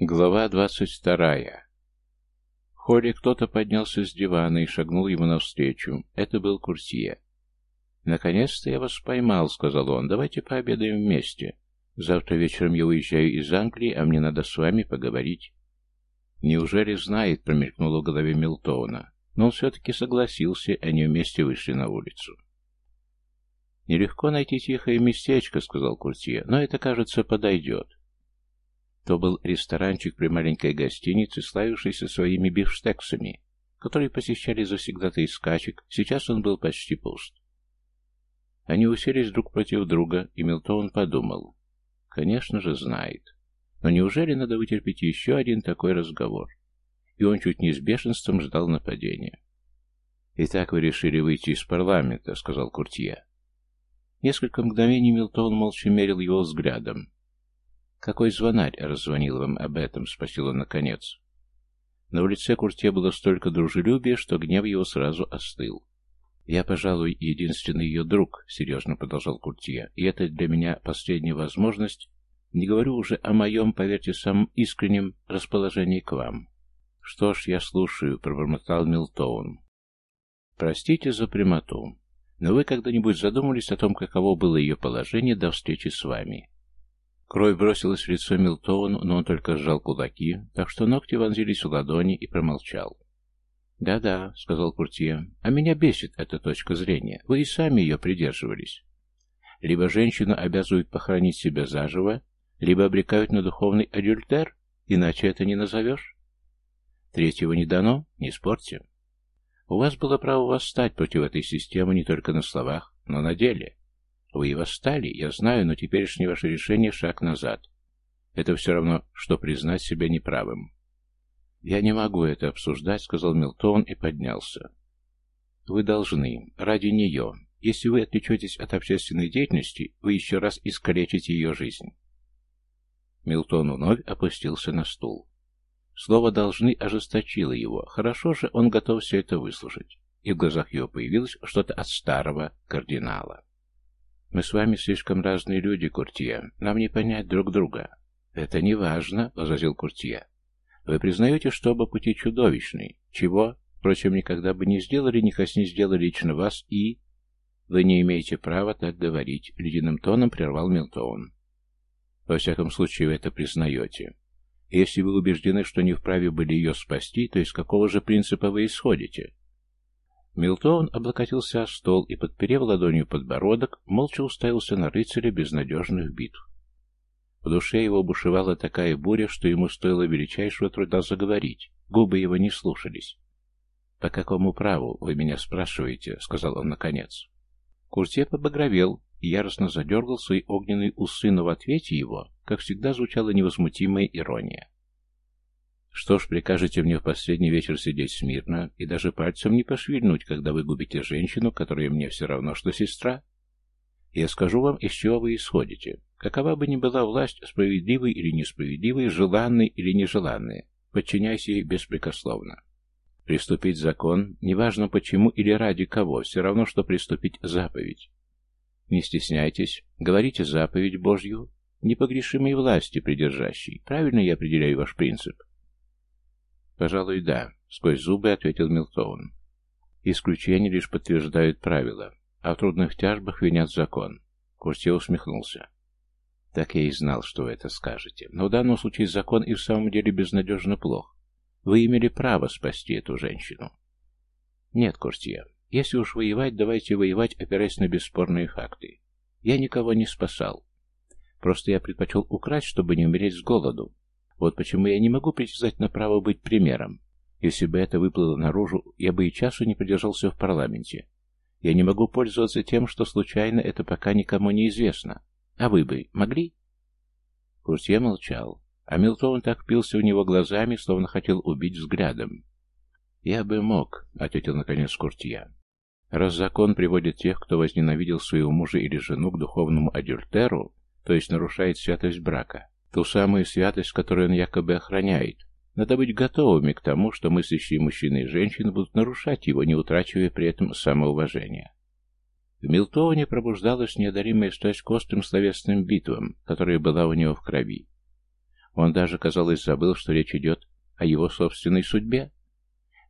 Глава двадцать вторая. В холле кто-то поднялся с дивана и шагнул ему навстречу. Это был Курсия. «Наконец-то я вас поймал», — сказал он. «Давайте пообедаем вместе. Завтра вечером я уезжаю из Англии, а мне надо с вами поговорить». «Неужели знает?» — промелькнуло в голове Милтона. Но он все-таки согласился, и они вместе вышли на улицу. «Нелегко найти тихое местечко», — сказал Куртье, — «но это, кажется, подойдет». То был ресторанчик при маленькой гостинице, славившийся своими бифштексами, которые посещали завсегдаты из скачек, сейчас он был почти пуст. Они уселись друг против друга, и Милтон подумал. Конечно же, знает. Но неужели надо вытерпеть еще один такой разговор? И он чуть не с бешенством ждал нападения. «Итак вы решили выйти из парламента», — сказал Куртье. Несколько мгновений Милтон молча мерил его взглядом. «Какой звонарь раззвонил вам об этом?» — спросил он наконец. На улице Куртье было столько дружелюбия, что гнев его сразу остыл. «Я, пожалуй, единственный ее друг», — серьезно продолжал Куртье, «и это для меня последняя возможность, не говорю уже о моем, поверьте, самом искреннем расположении к вам». «Что ж, я слушаю», — пробормотал Милтоун. «Простите за прямоту, но вы когда-нибудь задумались о том, каково было ее положение до встречи с вами?» Кровь бросилась в лицо Милтоуну, но он только сжал кулаки, так что ногти вонзились в ладони и промолчал. «Да-да», — сказал Куртье, — «а меня бесит эта точка зрения. Вы и сами ее придерживались. Либо женщину обязывают похоронить себя заживо, либо обрекают на духовный адюльтер, иначе это не назовешь. Третьего не дано, не спорьте. У вас было право восстать против этой системы не только на словах, но на деле. Вы и восстали, я знаю, но теперешнее ваше решение — шаг назад. Это все равно, что признать себя неправым. «Я не могу это обсуждать», — сказал Милтон и поднялся. «Вы должны. Ради нее. Если вы отвлечетесь от общественной деятельности, вы еще раз искалечите ее жизнь». Милтон вновь опустился на стул. Слово «должны» ожесточило его. Хорошо же он готов все это выслушать. И в глазах его появилось что-то от старого кардинала. «Мы с вами слишком разные люди, Куртье. Нам не понять друг друга». «Это не важно», — возразил Куртье. Вы признаете, что оба пути чудовищны, чего, впрочем, никогда бы не сделали, ни не сделали лично вас и... Вы не имеете права так говорить, ледяным тоном прервал Милтоун. Во всяком случае, вы это признаете. если вы убеждены, что не вправе были ее спасти, то из какого же принципа вы исходите? Милтон облокотился о стол и, подперев ладонью подбородок, молча уставился на рыцаря безнадежных битв. В душе его бушевала такая буря, что ему стоило величайшего труда заговорить. Губы его не слушались. «По какому праву вы меня спрашиваете?» — сказал он наконец. Куртье побагровел и яростно задергал свои огненные усы, но в ответе его, как всегда, звучала невозмутимая ирония. «Что ж, прикажете мне в последний вечер сидеть смирно и даже пальцем не пошвильнуть, когда вы губите женщину, которая мне все равно, что сестра?» Я скажу вам, из чего вы исходите. Какова бы ни была власть, справедливой или несправедливой, желанной или нежеланной, подчиняйся ей беспрекословно. Приступить закон, неважно почему или ради кого, все равно, что приступить заповедь. Не стесняйтесь, говорите заповедь Божью, непогрешимой власти придержащей. Правильно я определяю ваш принцип? Пожалуй, да, сквозь зубы ответил Милтоун. Исключения лишь подтверждают правила а в трудных тяжбах винят закон. Куртье усмехнулся. Так я и знал, что вы это скажете. Но в данном случае закон и в самом деле безнадежно плох. Вы имели право спасти эту женщину. Нет, Куртье, если уж воевать, давайте воевать, опираясь на бесспорные факты. Я никого не спасал. Просто я предпочел украсть, чтобы не умереть с голоду. Вот почему я не могу притязать на право быть примером. Если бы это выплыло наружу, я бы и часу не продержался в парламенте. Я не могу пользоваться тем, что случайно это пока никому не известно. А вы бы могли?» Куртье молчал, а Милтон так впился в него глазами, словно хотел убить взглядом. «Я бы мог», — ответил наконец Куртье. «Раз закон приводит тех, кто возненавидел своего мужа или жену к духовному адюльтеру, то есть нарушает святость брака, ту самую святость, которую он якобы охраняет, надо быть готовыми к тому, что мыслящие мужчины и женщины будут нарушать его, не утрачивая при этом самоуважения. В Милтоуне пробуждалась неодаримая страсть к острым словесным битвам, которая была у него в крови. Он даже, казалось, забыл, что речь идет о его собственной судьбе.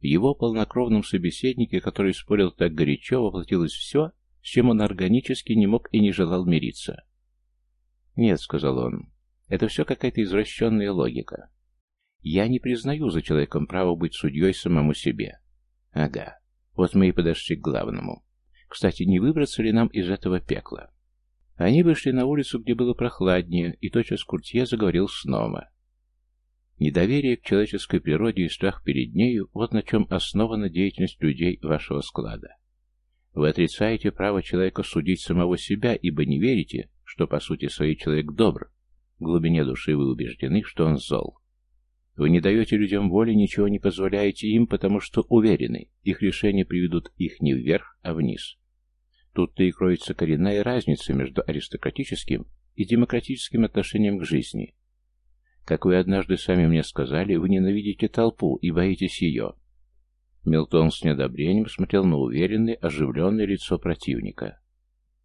В его полнокровном собеседнике, который спорил так горячо, воплотилось все, с чем он органически не мог и не желал мириться. «Нет», — сказал он, — «это все какая-то извращенная логика. Я не признаю за человеком право быть судьей самому себе. Ага, вот мы и подошли к главному. Кстати, не выбраться ли нам из этого пекла?» Они вышли на улицу, где было прохладнее, и тотчас Куртье заговорил снова. Недоверие к человеческой природе и страх перед нею – вот на чем основана деятельность людей вашего склада. Вы отрицаете право человека судить самого себя, ибо не верите, что по сути своей человек добр. В глубине души вы убеждены, что он зол. Вы не даете людям воли, ничего не позволяете им, потому что уверены, их решения приведут их не вверх, а вниз. Тут-то и кроется коренная разница между аристократическим и демократическим отношением к жизни. Как вы однажды сами мне сказали, вы ненавидите толпу и боитесь ее. Милтон с неодобрением смотрел на уверенное, оживленное лицо противника.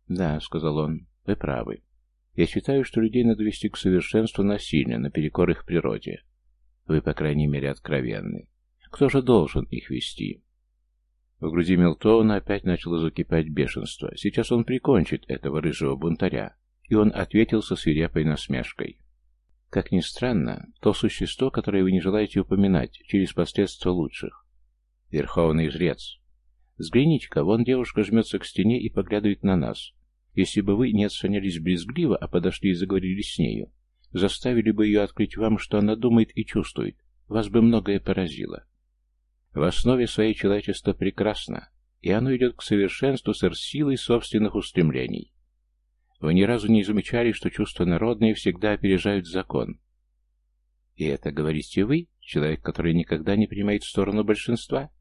«Да», — сказал он, — «вы правы. Я считаю, что людей надо вести к совершенству насильно, наперекор их природе. Вы, по крайней мере, откровенны. Кто же должен их вести?» В груди Милтона опять начало закипать бешенство. Сейчас он прикончит этого рыжего бунтаря. И он ответил со свирепой насмешкой. Как ни странно, то существо, которое вы не желаете упоминать, через последствия лучших. Верховный жрец. Взгляните-ка, вон девушка жмется к стене и поглядывает на нас. Если бы вы не отстранялись брезгливо, а подошли и заговорили с нею, заставили бы ее открыть вам, что она думает и чувствует, вас бы многое поразило. В основе своей человечество прекрасно, и оно идет к совершенству с силой собственных устремлений. Вы ни разу не замечали, что чувства народные всегда опережают закон. И это говорите вы, человек, который никогда не принимает сторону большинства?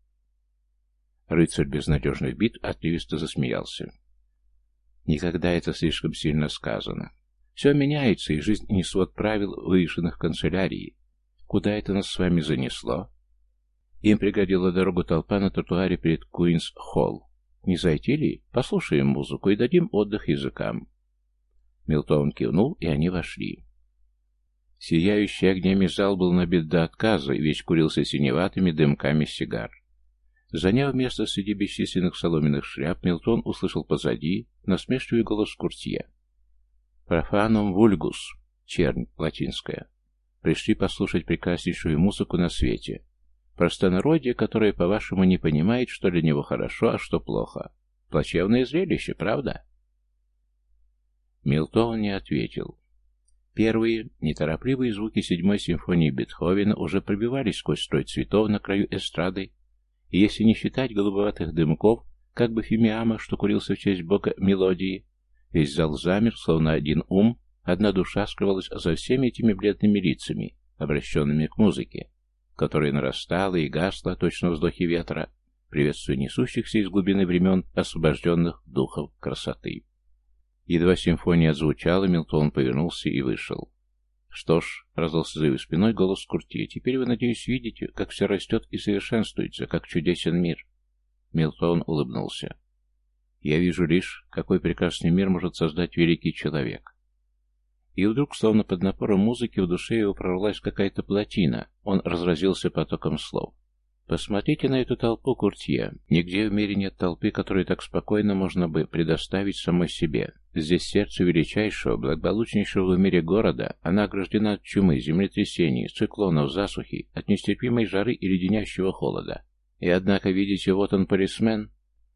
Рыцарь безнадежных бит отрывисто засмеялся. Никогда это слишком сильно сказано. Все меняется, и жизнь не свод правил, вывешенных в канцелярии. Куда это нас с вами занесло? Им пригодила дорогу толпа на тротуаре перед Куинс-Холл. Не зайти ли? Послушаем музыку и дадим отдых языкам. Милтон кивнул, и они вошли. Сияющий огнями зал был набит до отказа и весь курился синеватыми дымками сигар. Заняв место среди бесчисленных соломенных шляп, Милтон услышал позади насмешливый голос Куртье. «Профанум вульгус» — чернь, латинская. Пришли послушать прекраснейшую музыку на свете. Простонародье, которое, по-вашему, не понимает, что для него хорошо, а что плохо. Плачевное зрелище, правда? Милтон не ответил. Первые, неторопливые звуки седьмой симфонии Бетховена уже пробивались сквозь строй цветов на краю эстрады, и если не считать голубоватых дымков, как бы фимиама, что курился в честь бога мелодии, весь зал замер, словно один ум, одна душа скрывалась за всеми этими бледными лицами, обращенными к музыке которая нарастала и гасла, точно вздохи ветра, приветствуя несущихся из глубины времен освобожденных духов красоты. Едва симфония отзвучала, Милтон повернулся и вышел. «Что ж», — раздался за его спиной голос Курти, — «теперь вы, надеюсь, видите, как все растет и совершенствуется, как чудесен мир». Милтон улыбнулся. «Я вижу лишь, какой прекрасный мир может создать великий человек. И вдруг, словно под напором музыки, в душе его прорвалась какая-то плотина. Он разразился потоком слов. Посмотрите на эту толпу, Куртье. Нигде в мире нет толпы, которую так спокойно можно бы предоставить самой себе. Здесь сердце величайшего, благополучнейшего в мире города, она ограждена от чумы, землетрясений, циклонов, засухи, от нестерпимой жары и леденящего холода. И однако, видите, вот он полисмен.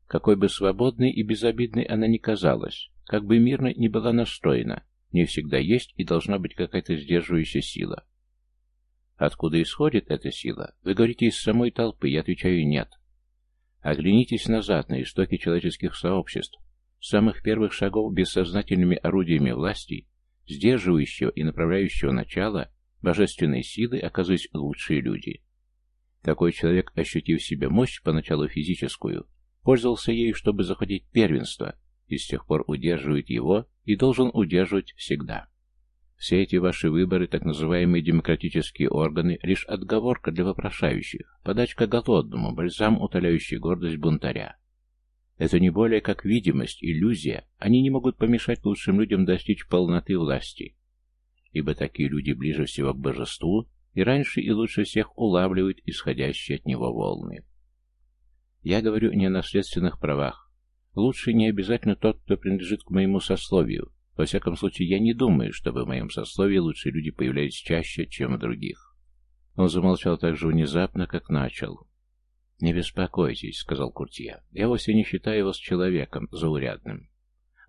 Какой бы свободной и безобидной она ни казалась, как бы мирно ни была настроена, не всегда есть и должна быть какая-то сдерживающая сила. Откуда исходит эта сила? Вы говорите из самой толпы, я отвечаю нет. Оглянитесь назад на истоки человеческих сообществ, самых первых шагов бессознательными орудиями власти, сдерживающего и направляющего начала, божественной силы оказались лучшие люди. Такой человек, ощутив в себе мощь, поначалу физическую, пользовался ею, чтобы захватить первенство, и с тех пор удерживает его и должен удерживать всегда. Все эти ваши выборы, так называемые демократические органы, лишь отговорка для вопрошающих, подачка голодному, бальзам, утоляющий гордость бунтаря. Это не более как видимость, иллюзия, они не могут помешать лучшим людям достичь полноты власти. ибо такие люди ближе всего к божеству и раньше и лучше всех улавливают исходящие от него волны. Я говорю не о наследственных правах. Лучше не обязательно тот, кто принадлежит к моему сословию. Во всяком случае, я не думаю, чтобы в моем сословии лучшие люди появлялись чаще, чем в других. Он замолчал так же внезапно, как начал. «Не беспокойтесь», — сказал Куртье. «Я вовсе не считаю вас человеком заурядным.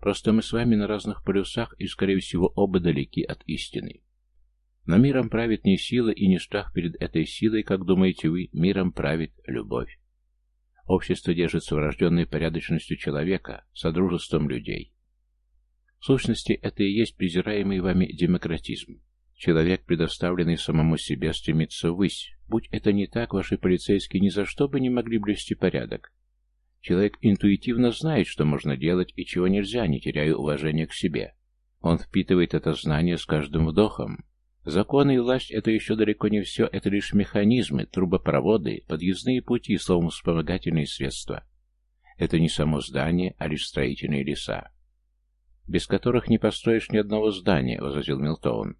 Просто мы с вами на разных полюсах и, скорее всего, оба далеки от истины. Но миром правит не сила и не страх перед этой силой, как думаете вы, миром правит любовь. Общество держится врожденной порядочностью человека, содружеством людей. В сущности, это и есть презираемый вами демократизм. Человек, предоставленный самому себе, стремится ввысь. Будь это не так, ваши полицейские ни за что бы не могли блюсти порядок. Человек интуитивно знает, что можно делать и чего нельзя, не теряя уважения к себе. Он впитывает это знание с каждым вдохом. Законы и власть — это еще далеко не все, это лишь механизмы, трубопроводы, подъездные пути, словом, вспомогательные средства. Это не само здание, а лишь строительные леса. «Без которых не построишь ни одного здания», — возразил Милтоун.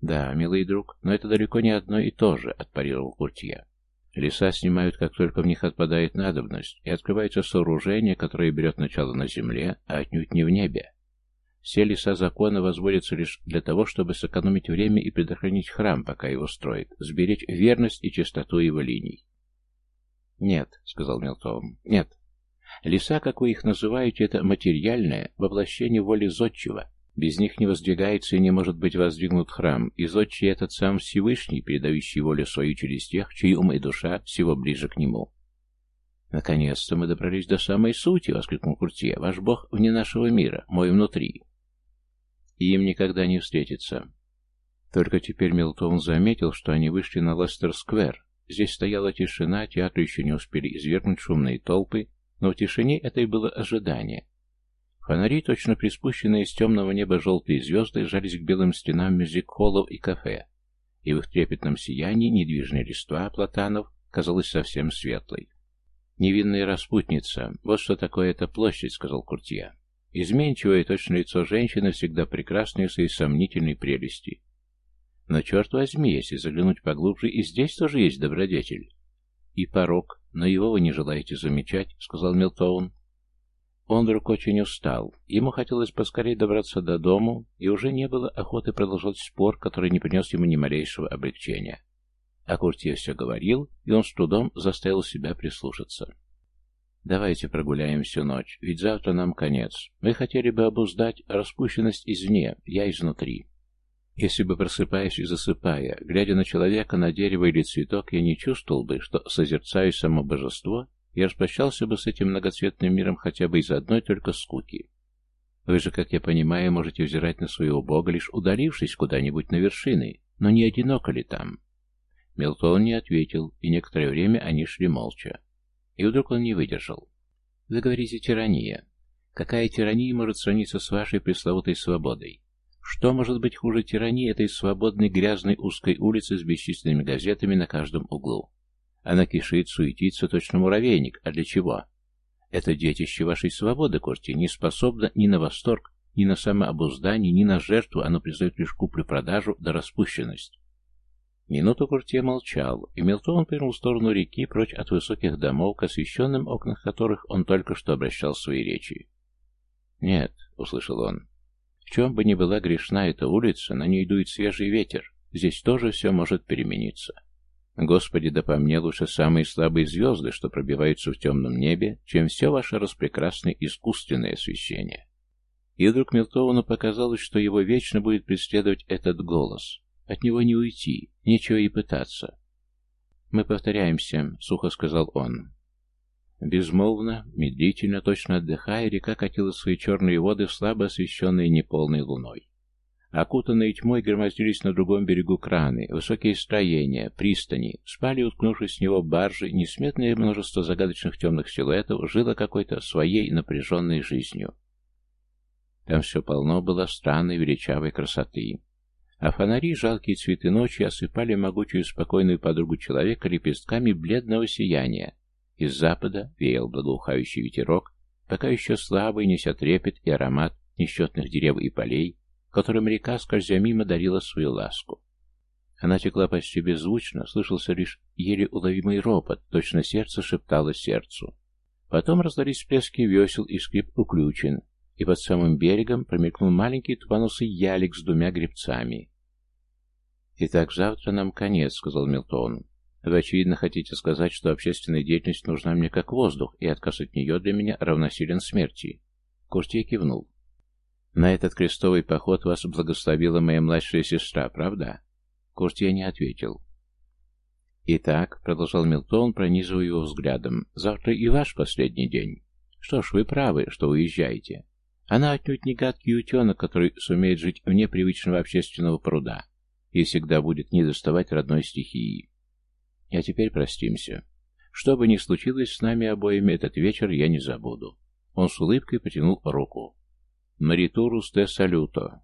«Да, милый друг, но это далеко не одно и то же», — отпарировал Куртье. «Леса снимают, как только в них отпадает надобность, и открывается сооружение, которое берет начало на земле, а отнюдь не в небе. Все леса закона возводятся лишь для того, чтобы сэкономить время и предохранить храм, пока его строят, сберечь верность и чистоту его линий. «Нет», — сказал Мелтоум, — «нет. Леса, как вы их называете, это материальное воплощение воли Зодчего. Без них не воздвигается и не может быть воздвигнут храм, и Зодчий этот сам Всевышний, передающий волю свою через тех, чьи ум и душа всего ближе к нему». «Наконец-то мы добрались до самой сути!» — воскликнул Куртье. «Ваш бог вне нашего мира, мой внутри и им никогда не встретиться. Только теперь Милтон заметил, что они вышли на Лестер-сквер. Здесь стояла тишина, театры еще не успели извергнуть шумные толпы, но в тишине этой было ожидание. Фонари, точно приспущенные из темного неба желтые звезды, жались к белым стенам мюзик-холлов и кафе, и в их трепетном сиянии недвижная листва платанов казалась совсем светлой. «Невинная распутница. Вот что такое эта площадь», — сказал Куртье. Изменчивое точное лицо женщины всегда прекрасное в своей сомнительной прелести. Но черт возьми, если заглянуть поглубже, и здесь тоже есть добродетель. И порог, но его вы не желаете замечать, сказал Милтоун. Он вдруг очень устал. Ему хотелось поскорее добраться до дому, и уже не было охоты продолжать спор, который не принес ему ни малейшего облегчения. А Куртье все говорил, и он с трудом заставил себя прислушаться. Давайте прогуляем всю ночь, ведь завтра нам конец. Мы хотели бы обуздать распущенность извне, я изнутри. Если бы, просыпаясь и засыпая, глядя на человека, на дерево или цветок, я не чувствовал бы, что созерцаю само божество, я распрощался бы с этим многоцветным миром хотя бы из одной только скуки. Вы же, как я понимаю, можете взирать на своего бога, лишь удалившись куда-нибудь на вершины, но не одиноко ли там? Милтон не ответил, и некоторое время они шли молча. И вдруг он не выдержал. «Вы говорите тирания. Какая тирания может сравниться с вашей пресловутой свободой? Что может быть хуже тирании этой свободной грязной узкой улицы с бесчисленными газетами на каждом углу? Она кишит, суетится, точно муравейник. А для чего? Это детище вашей свободы, Корти, не способно ни на восторг, ни на самообуздание, ни на жертву, оно признает лишь куплю-продажу да распущенность. Минуту Куртье молчал, и Милтон повернул в сторону реки, прочь от высоких домов, к освещенным окнах которых он только что обращал свои речи. «Нет», — услышал он, — «в чем бы ни была грешна эта улица, на ней дует свежий ветер, здесь тоже все может перемениться. Господи, да по мне лучше самые слабые звезды, что пробиваются в темном небе, чем все ваше распрекрасное искусственное освещение». И вдруг Милтоуну показалось, что его вечно будет преследовать этот голос — от него не уйти, нечего и пытаться. «Мы повторяемся», — сухо сказал он. Безмолвно, медлительно, точно отдыхая, река катила свои черные воды в слабо освещенные неполной луной. Окутанные тьмой громоздились на другом берегу краны, высокие строения, пристани, спали, уткнувшись с него баржи, несметное множество загадочных темных силуэтов жило какой-то своей напряженной жизнью. Там все полно было странной величавой красоты. А фонари, жалкие цветы ночи, осыпали могучую спокойную подругу человека лепестками бледного сияния. Из запада веял благоухающий ветерок, пока еще слабый, неся трепет и аромат несчетных дерев и полей, которым река, скользя мимо, дарила свою ласку. Она текла почти беззвучно, слышался лишь еле уловимый ропот, точно сердце шептало сердцу. Потом раздались всплески весел и скрип уключен, и под самым берегом промелькнул маленький тупоносый ялик с двумя гребцами. «Итак, завтра нам конец», — сказал Милтон. «Вы, очевидно, хотите сказать, что общественная деятельность нужна мне как воздух, и отказ от нее для меня равносилен смерти». Куртье кивнул. «На этот крестовый поход вас благословила моя младшая сестра, правда?» Куртье не ответил. «Итак», — продолжал Милтон, пронизывая его взглядом, — «завтра и ваш последний день. Что ж, вы правы, что уезжаете. Она отнюдь не гадкий утенок, который сумеет жить вне привычного общественного пруда и всегда будет недоставать родной стихии. А теперь простимся. Что бы ни случилось с нами обоими, этот вечер я не забуду. Он с улыбкой потянул руку. «Маритурус де салюто».